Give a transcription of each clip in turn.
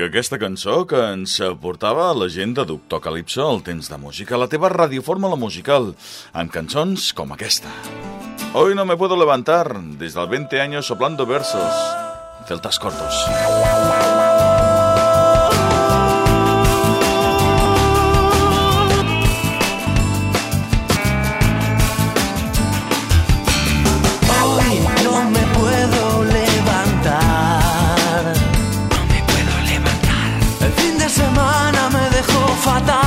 Aquesta cançó que ens portava la gent de Doctor Calipso, el temps de música, la teva radiofórmula musical, amb cançons com aquesta. Hoy no me puedo levantar, des del 20 años soplando versos, celtas cortos. fada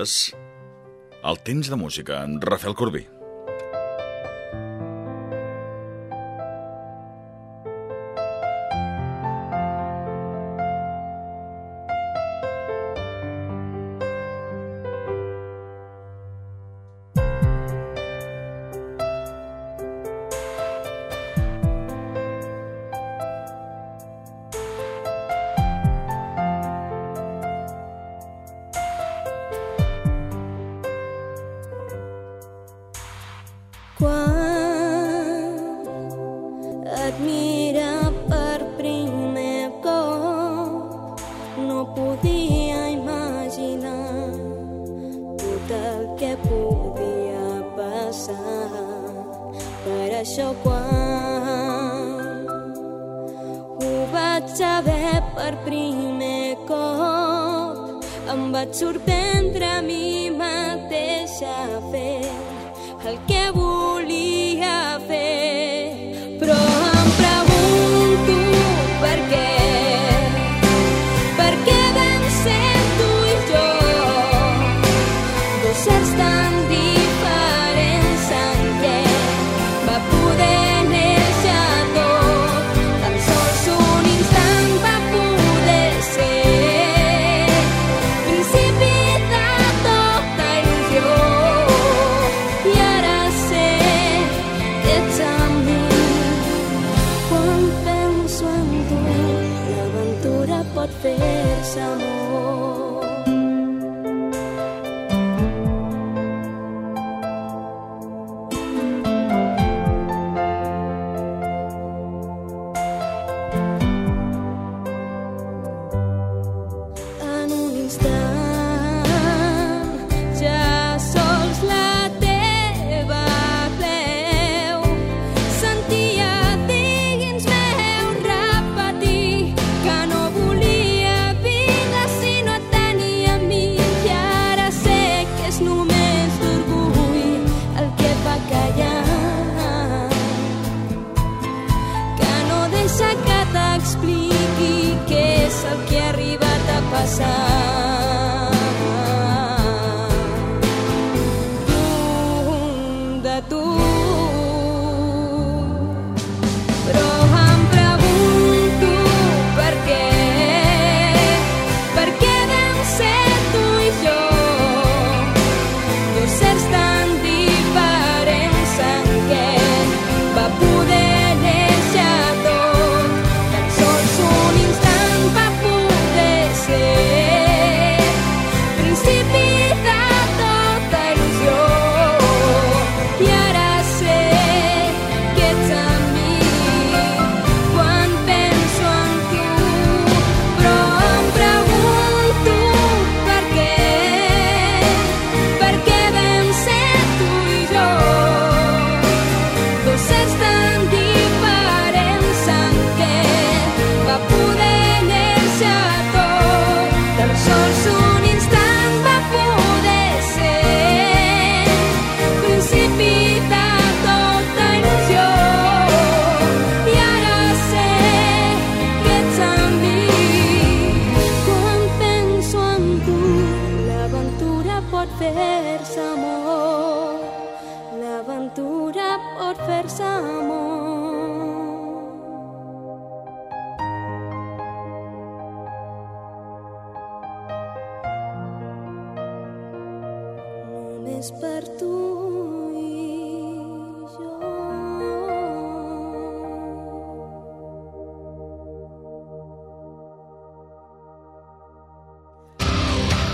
Escoltes, el temps de música, en Rafael Corbí. 像梦。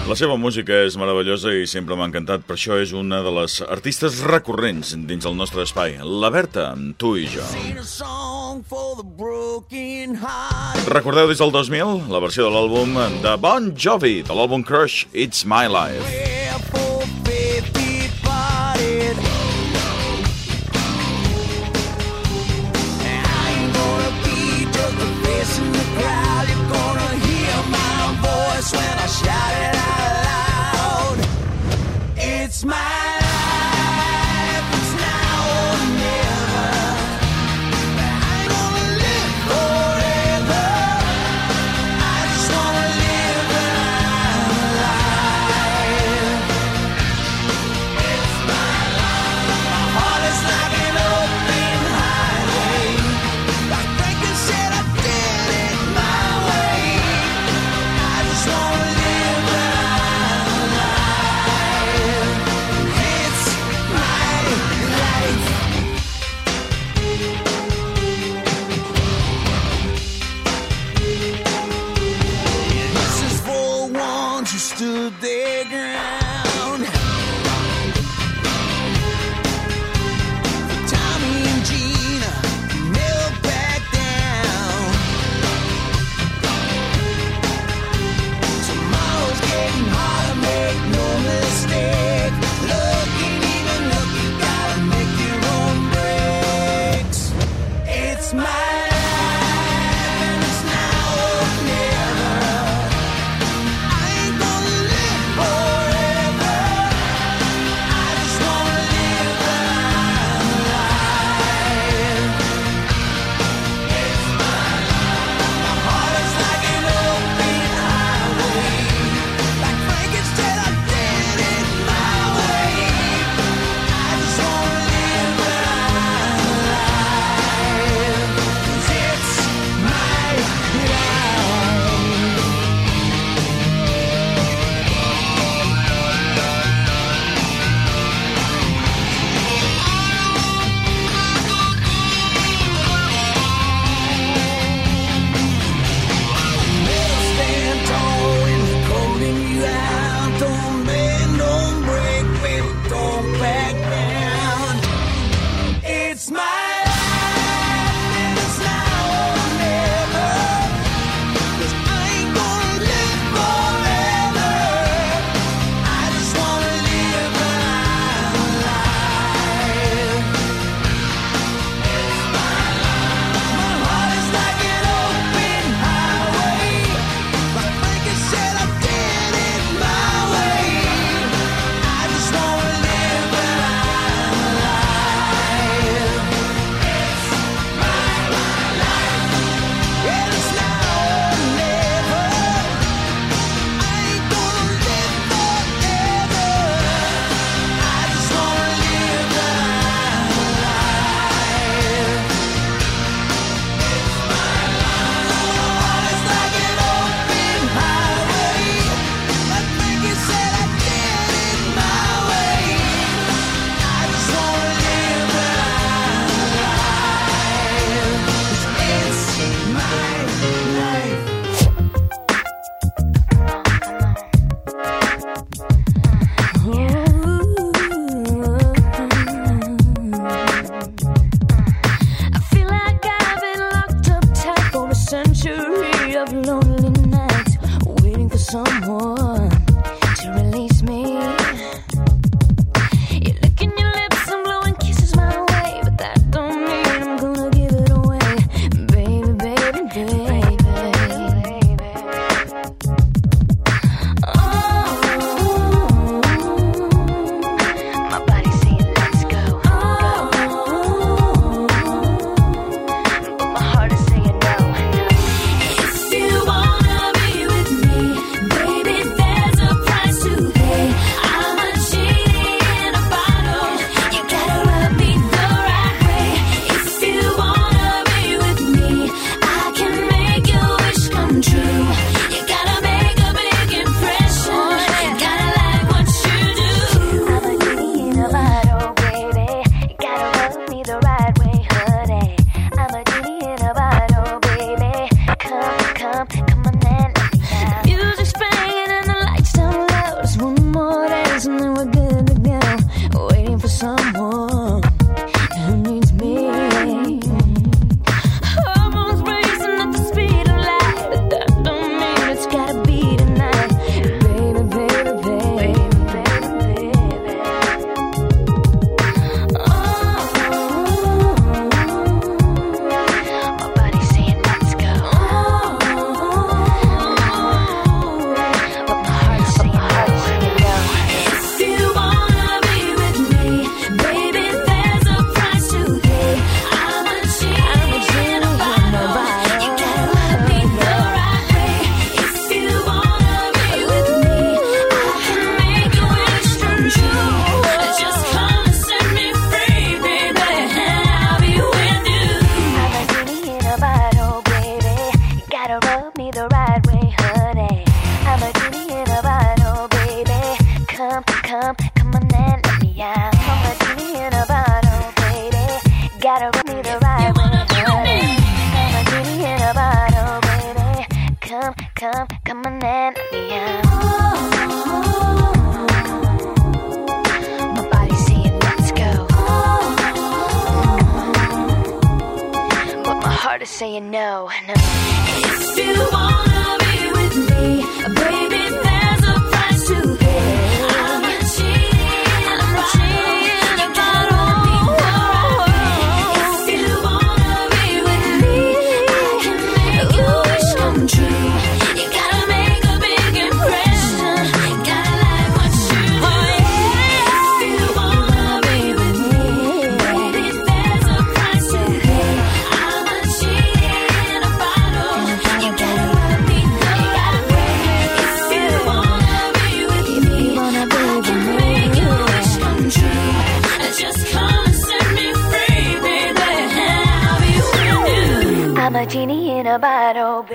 La seva música és meravellosa i sempre m'ha encantat, per això és una de les artistes recurrents dins el nostre espai. La Berta, tu i jo. Recordeu des del 2000 la versió de l'àlbum de Bon Jovi, de l'àlbum Crush, It's My Life.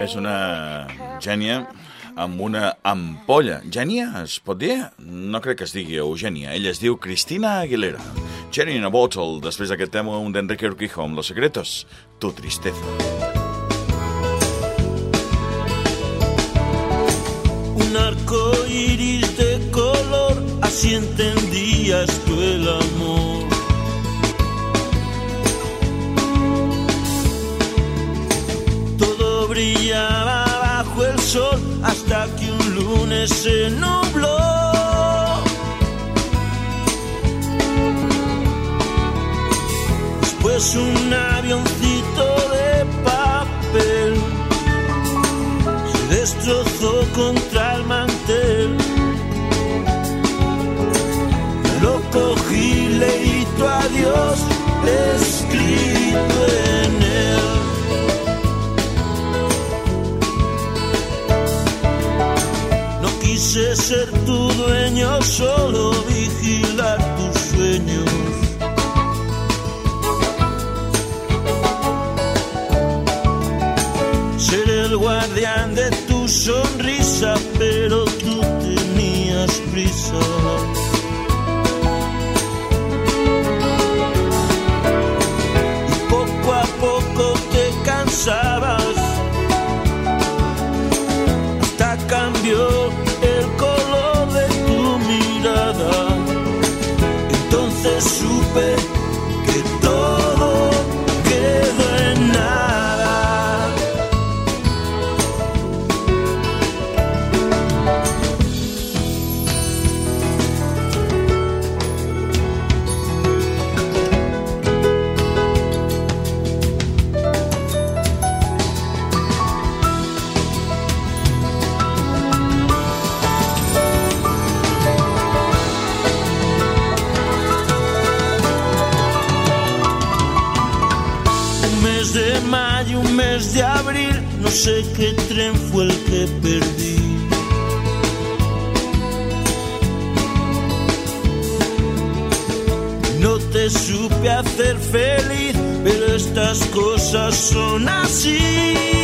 És una gènia amb una ampolla. Gènia, es pot dir? No crec que es digui Eugènia. Ella es diu Cristina Aguilera. Gènia in a bottle, després d'aquest tema, un d'Enrique Urquijo amb Los Secretos, Tu tristeza. Un arco iris de color, así entendías tú el amor. Se nubló. Después un avioncito de papel se destrozó contra el mantel. Lo cogí, leí tu adiós escrito quise ser tu dueño, solo vigilar tus sueños. Ser el guardián de tu sonrisa, pero tú tenías prisa. Te supe hacer feliz, pero estas cosas son así.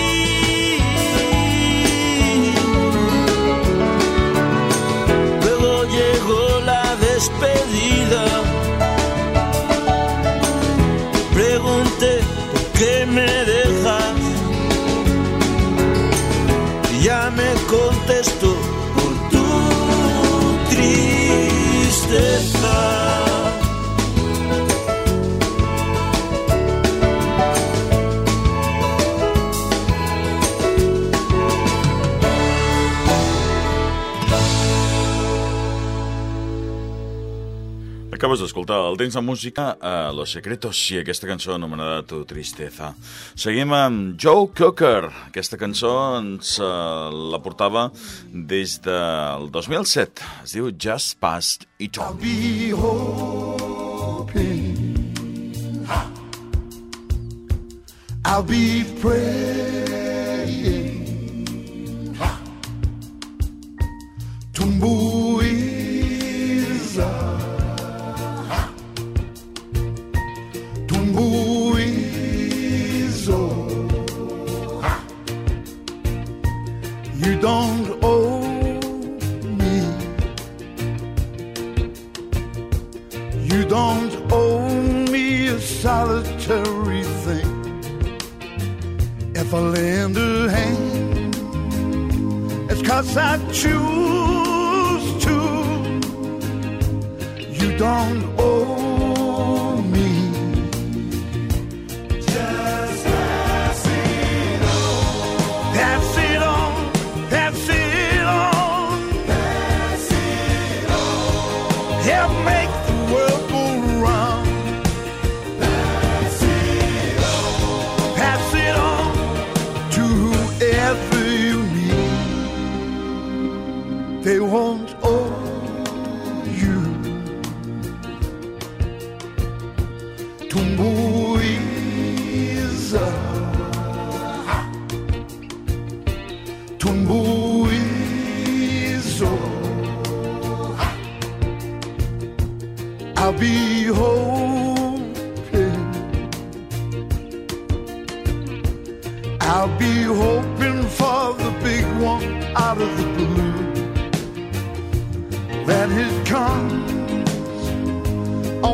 Acabes d'escoltar el temps de música a Los Secretos i aquesta cançó anomenada Tu Tristeza. Seguim amb Joe Cocker. Aquesta cançó ens uh, la portava des del 2007. Es diu Just Past It All. I'll be hoping I'll be praying Tumbuiza If I lend a hand, it's cause I choose to. You don't owe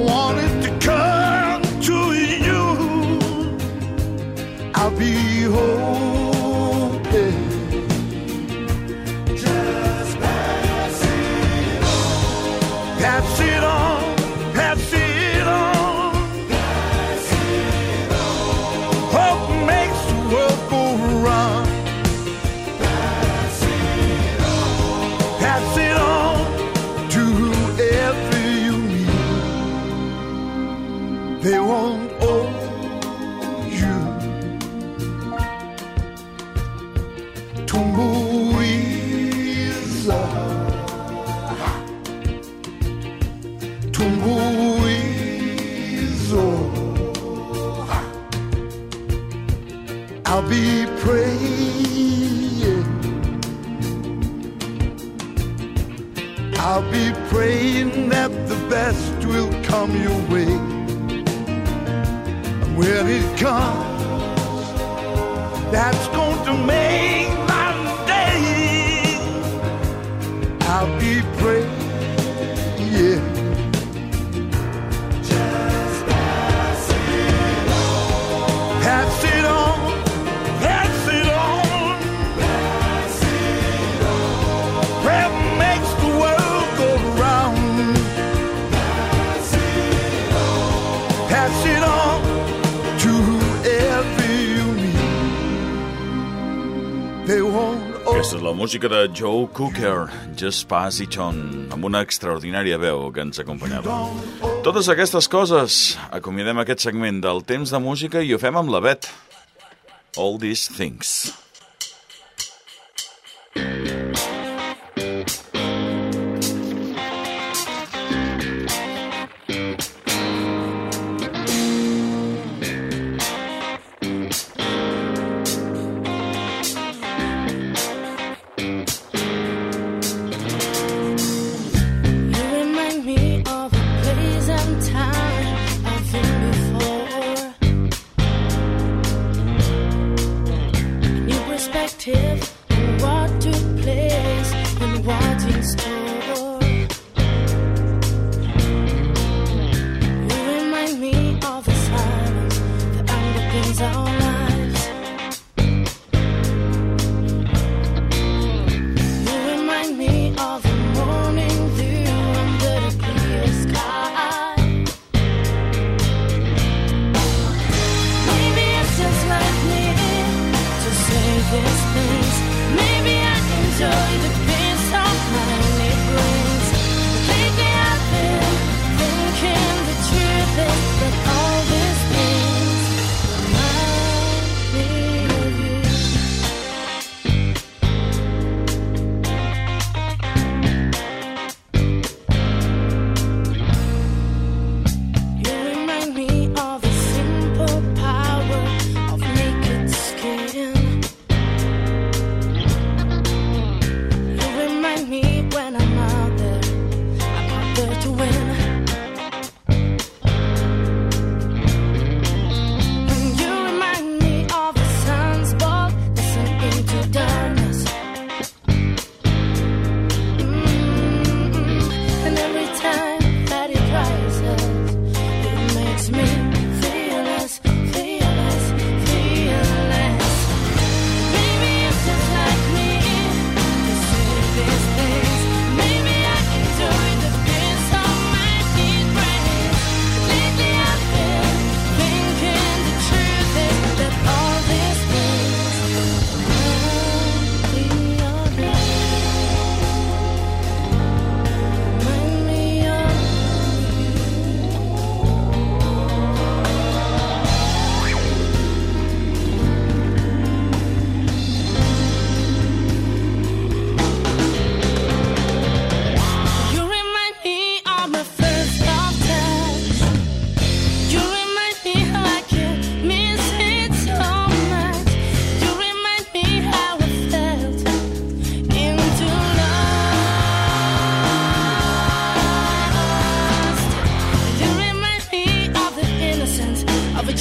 wanted to come to you, I'll be home. be praying that the best will come your way. And when it comes, that's going to make la música de Joe Cooker, Just Pass It On, amb una extraordinària veu que ens acompanyava. Totes aquestes coses, acomiadem aquest segment del temps de música i ho fem amb la Bet. All These Things.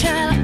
child.